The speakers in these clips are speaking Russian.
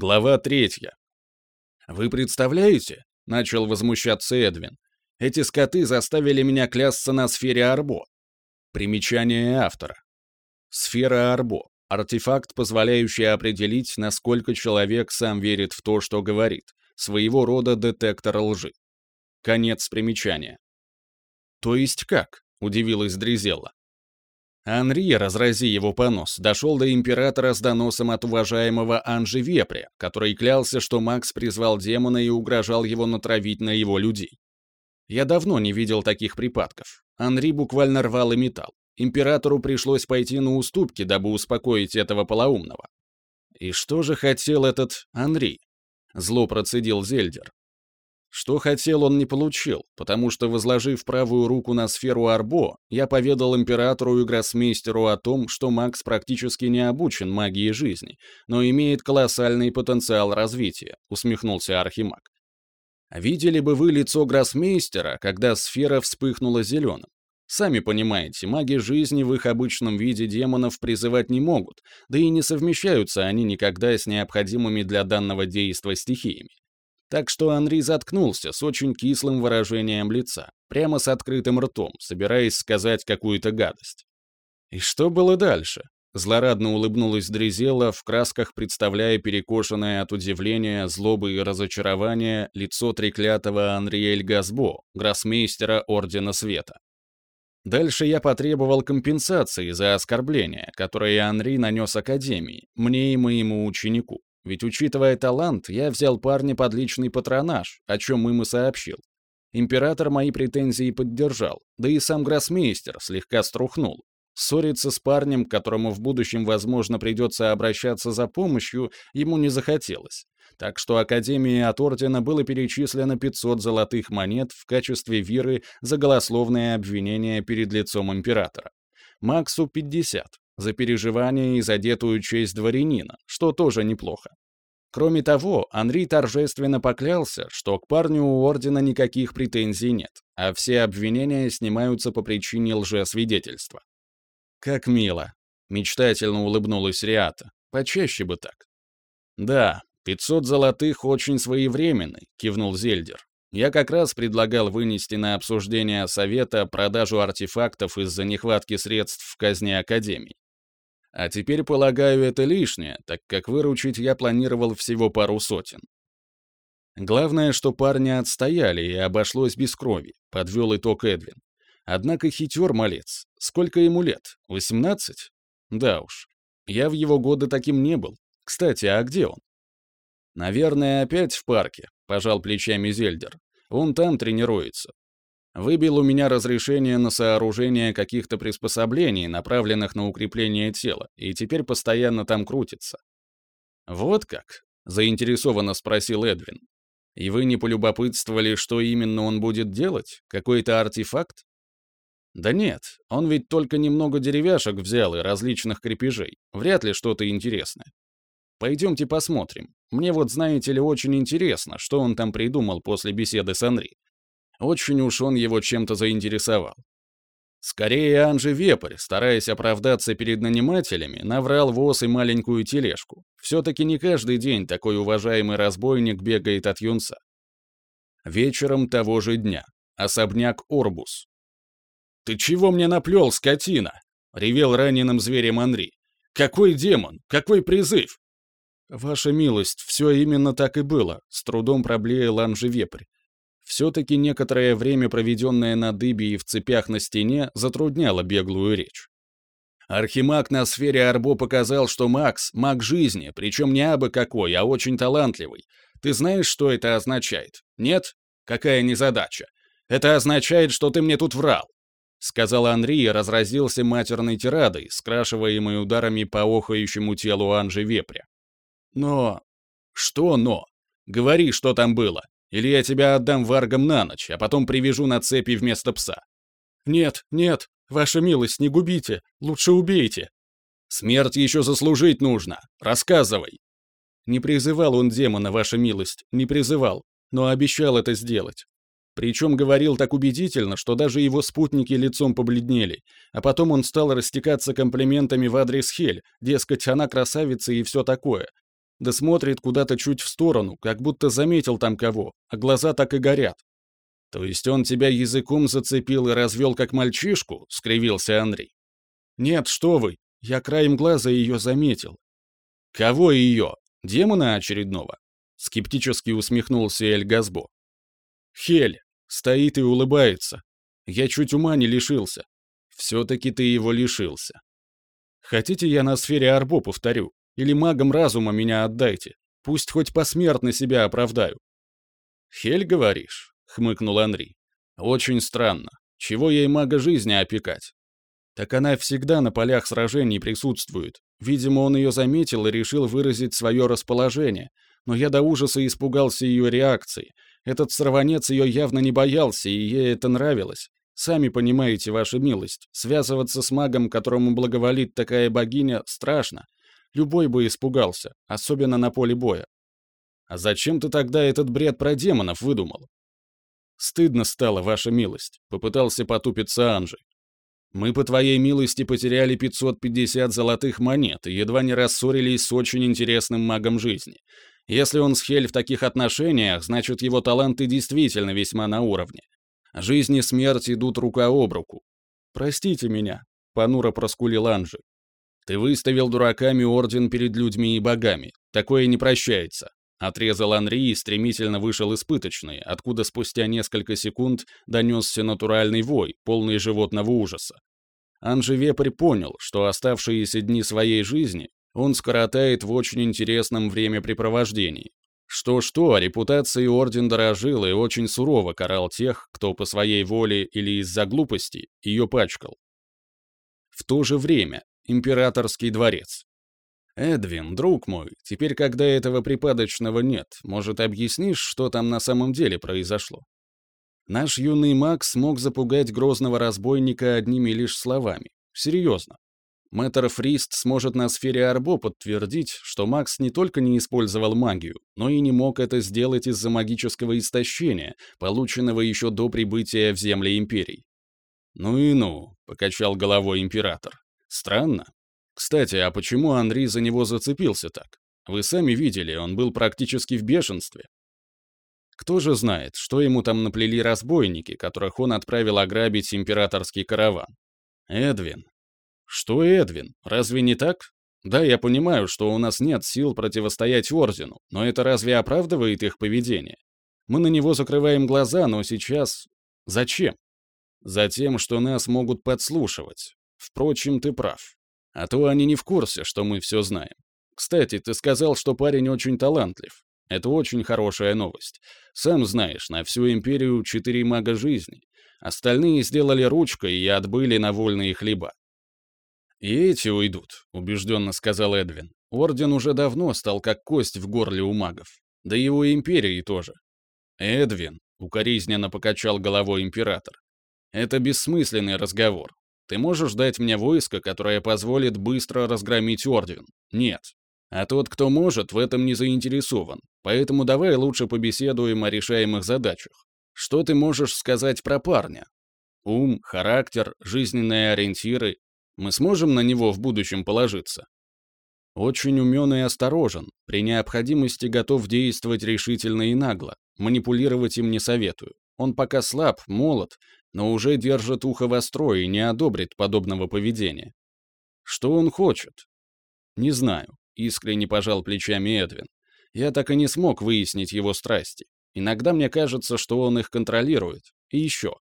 Глава третья. «Вы представляете?» — начал возмущаться Эдвин. «Эти скоты заставили меня клясться на сфере Арбо». Примечание автора. Сфера Арбо. Артефакт, позволяющий определить, насколько человек сам верит в то, что говорит. Своего рода детектор лжи. Конец примечания. «То есть как?» — удивилась Дризелла. Анри, разрази его понос, дошел до императора с доносом от уважаемого Анжи Вепря, который клялся, что Макс призвал демона и угрожал его натравить на его людей. Я давно не видел таких припадков. Анри буквально рвал и металл. Императору пришлось пойти на уступки, дабы успокоить этого полоумного. И что же хотел этот Анри? Зло процедил Зельдер. Что хотел, он не получил, потому что, возложив правую руку на сферу Арбо, я поведал императору и гроссмейстеру о том, что Макс практически не обучен магии жизни, но имеет колоссальный потенциал развития, усмехнулся Архимаг. Видели бы вы лицо гроссмейстера, когда сфера вспыхнула зеленым. Сами понимаете, маги жизни в их обычном виде демонов призывать не могут, да и не совмещаются они никогда с необходимыми для данного действа стихиями. Так что Анри заткнулся с очень кислым выражением лица, прямо с открытым ртом, собираясь сказать какую-то гадость. И что было дальше? Злорадно улыбнулась Дрезела, в красках представляя перекошенное от удивления, злобы и разочарования лицо треклятого Анриэль Газбо, гроссмейстера Ордена Света. Дальше я потребовал компенсации за оскорбление, которое Анри нанес Академии, мне и моему ученику. Ведь, учитывая талант, я взял парня под личный патронаж, о чем им и сообщил. Император мои претензии поддержал, да и сам гроссмейстер слегка струхнул. Ссориться с парнем, которому в будущем, возможно, придется обращаться за помощью, ему не захотелось. Так что Академии от Ордена было перечислено 500 золотых монет в качестве виры за голословное обвинение перед лицом императора. Максу 50, за переживания и задетую честь дворянина, что тоже неплохо. Кроме того, Анри торжественно поклялся, что к парню у Ордена никаких претензий нет, а все обвинения снимаются по причине лжесвидетельства. «Как мило!» — мечтательно улыбнулась Риата. «Почаще бы так». «Да, 500 золотых очень своевременный», — кивнул Зельдер. «Я как раз предлагал вынести на обсуждение Совета продажу артефактов из-за нехватки средств в казне Академии. А теперь, полагаю, это лишнее, так как выручить я планировал всего пару сотен. Главное, что парни отстояли и обошлось без крови, подвел итог Эдвин. Однако хитер малец. Сколько ему лет? 18? Да уж. Я в его годы таким не был. Кстати, а где он? Наверное, опять в парке, пожал плечами Зельдер. Он там тренируется. Выбил у меня разрешение на сооружение каких-то приспособлений, направленных на укрепление тела, и теперь постоянно там крутится. «Вот как?» — заинтересованно спросил Эдвин. «И вы не полюбопытствовали, что именно он будет делать? Какой-то артефакт?» «Да нет, он ведь только немного деревяшек взял и различных крепежей. Вряд ли что-то интересное. Пойдемте посмотрим. Мне вот, знаете ли, очень интересно, что он там придумал после беседы с Анри. Очень уж он его чем-то заинтересовал. Скорее, Анжи Вепрь, стараясь оправдаться перед нанимателями, наврал воз и маленькую тележку. Все-таки не каждый день такой уважаемый разбойник бегает от юнца. Вечером того же дня. Особняк Орбус. «Ты чего мне наплел, скотина?» — ревел раненым зверем Анри. «Какой демон? Какой призыв?» «Ваша милость, все именно так и было», — с трудом проблеял Анжи Вепрь. Все-таки некоторое время, проведенное на дыбе и в цепях на стене, затрудняло беглую речь. Архимаг на сфере Арбо показал, что Макс — маг жизни, причем не абы какой, а очень талантливый. Ты знаешь, что это означает? Нет? Какая незадача? Это означает, что ты мне тут врал. Сказал Анри и разразился матерной тирадой, скрашиваемой ударами по охающему телу Анжи Вепря. Но... Что но? Говори, что там было. Или я тебя отдам варгам на ночь, а потом привяжу на цепи вместо пса». «Нет, нет, ваша милость, не губите, лучше убейте». «Смерть еще заслужить нужно. Рассказывай». Не призывал он демона, ваша милость, не призывал, но обещал это сделать. Причем говорил так убедительно, что даже его спутники лицом побледнели, а потом он стал растекаться комплиментами в адрес Хель, дескать, она красавица и все такое. Да смотрит куда-то чуть в сторону, как будто заметил там кого, а глаза так и горят. То есть он тебя языком зацепил и развел как мальчишку? скривился Андрей. Нет, что вы, я краем глаза ее заметил. Кого ее? Демона очередного? Скептически усмехнулся Эль Газбо. Хель, стоит и улыбается. Я чуть ума не лишился. Все-таки ты его лишился. Хотите, я на сфере Арбо повторю? Или магом разума меня отдайте? Пусть хоть посмертно себя оправдаю. Хель, говоришь? Хмыкнул Анри. Очень странно. Чего ей мага жизни опекать? Так она всегда на полях сражений присутствует. Видимо, он ее заметил и решил выразить свое расположение. Но я до ужаса испугался ее реакции. Этот сорванец ее явно не боялся, и ей это нравилось. Сами понимаете, ваша милость, связываться с магом, которому благоволит такая богиня, страшно. Любой бы испугался, особенно на поле боя. А зачем ты тогда этот бред про демонов выдумал? Стыдно стало, ваша милость, попытался потупиться Анжи. Мы, по твоей милости, потеряли 550 золотых монет и едва не рассорились с очень интересным магом жизни. Если он с Хель в таких отношениях, значит, его таланты действительно весьма на уровне. Жизнь и смерть идут рука об руку. Простите меня, понуро проскулил Анжи. Ты выставил дураками орден перед людьми и богами. Такое не прощается. Отрезал Анри и стремительно вышел испыточный, откуда спустя несколько секунд донесся натуральный вой, полный животного ужаса. Анжи Вепрь понял, что оставшиеся дни своей жизни он скоротает в очень интересном времяпрепровождении, что-что, а репутацией орден дорожил и очень сурово карал тех, кто по своей воле или из-за глупости ее пачкал. В то же время императорский дворец. «Эдвин, друг мой, теперь, когда этого припадочного нет, может, объяснишь, что там на самом деле произошло?» Наш юный маг смог запугать грозного разбойника одними лишь словами. Серьезно. Мэтр Фрист сможет на сфере Арбо подтвердить, что Макс не только не использовал магию, но и не мог это сделать из-за магического истощения, полученного еще до прибытия в земли Империи. «Ну и ну», — покачал головой Император. «Странно. Кстати, а почему Анри за него зацепился так? Вы сами видели, он был практически в бешенстве. Кто же знает, что ему там наплели разбойники, которых он отправил ограбить императорский караван? Эдвин, «Что, Эдвин, разве не так? Да, я понимаю, что у нас нет сил противостоять Ордену, но это разве оправдывает их поведение? Мы на него закрываем глаза, но сейчас... Зачем? Затем, что нас могут подслушивать. Впрочем, ты прав. А то они не в курсе, что мы все знаем. Кстати, ты сказал, что парень очень талантлив. Это очень хорошая новость. Сам знаешь, на всю империю четыре мага жизни. Остальные сделали ручкой и отбыли на вольные хлеба. «И эти уйдут», — убежденно сказал Эдвин. «Орден уже давно стал как кость в горле у магов. Да и у Империи тоже». «Эдвин», — укоризненно покачал головой Император, — «это бессмысленный разговор. Ты можешь дать мне войско, которое позволит быстро разгромить Орден? Нет. А тот, кто может, в этом не заинтересован. Поэтому давай лучше побеседуем о решаемых задачах. Что ты можешь сказать про парня? Ум, характер, жизненные ориентиры, мы сможем на него в будущем положиться? Очень умен и осторожен, при необходимости готов действовать решительно и нагло, манипулировать им не советую. Он пока слаб, молод, но уже держит ухо востро и не одобрит подобного поведения. Что он хочет? Не знаю, искренне пожал плечами Эдвин. Я так и не смог выяснить его страсти. Иногда мне кажется, что он их контролирует. И еще.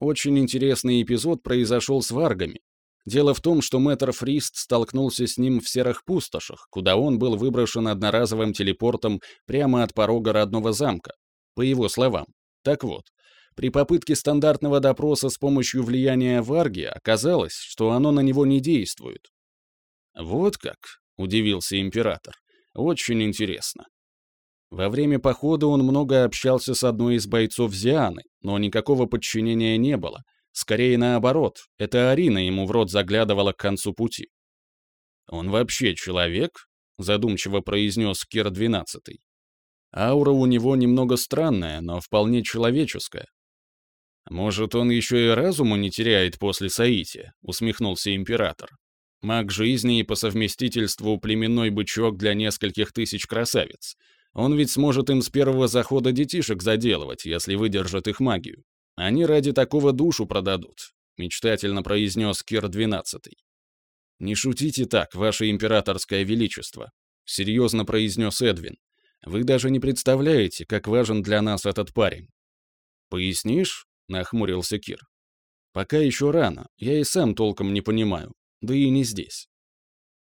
Очень интересный эпизод произошел с варгами, Дело в том, что мэтр Фрист столкнулся с ним в серых пустошах, куда он был выброшен одноразовым телепортом прямо от порога родного замка, по его словам. Так вот, при попытке стандартного допроса с помощью влияния Варги оказалось, что оно на него не действует. «Вот как?» — удивился император. «Очень интересно». Во время похода он много общался с одной из бойцов Зианы, но никакого подчинения не было — Скорее наоборот, это Арина ему в рот заглядывала к концу пути. «Он вообще человек?» — задумчиво произнес Кир-12. «Аура у него немного странная, но вполне человеческая». «Может, он еще и разуму не теряет после соития?» — усмехнулся император. Маг жизни и по совместительству племенной бычок для нескольких тысяч красавиц. Он ведь сможет им с первого захода детишек заделывать, если выдержит их магию. Они ради такого душу продадут», — мечтательно произнес Кир-12. «Не шутите так, ваше императорское величество», — серьезно произнес Эдвин. «Вы даже не представляете, как важен для нас этот парень». «Пояснишь?» — нахмурился Кир. «Пока еще рано, я и сам толком не понимаю, да и не здесь».